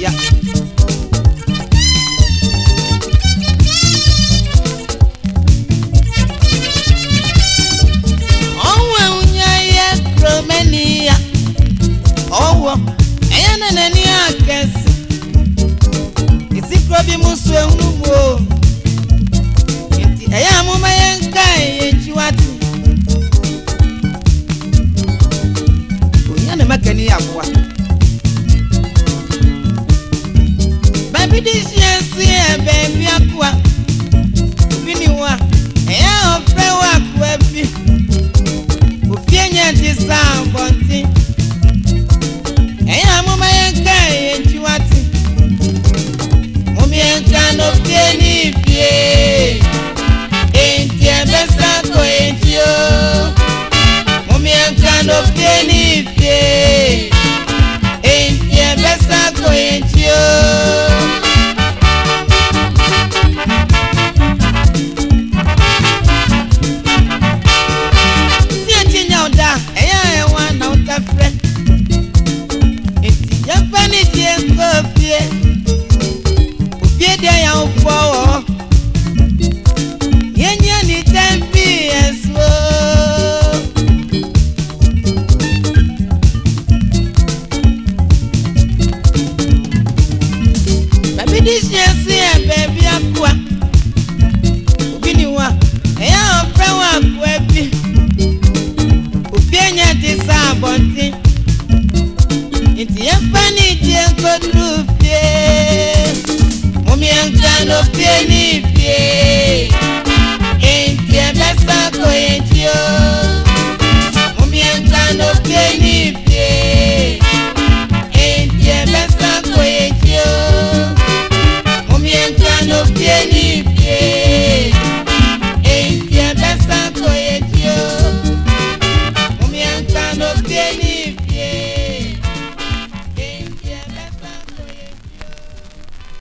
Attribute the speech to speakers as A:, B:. A: ya. ọnwụ enwunye ihe kromeni ya ọwọ enye nene n'ihe akesi isikrobi musu enwugbo eti eya m. I need.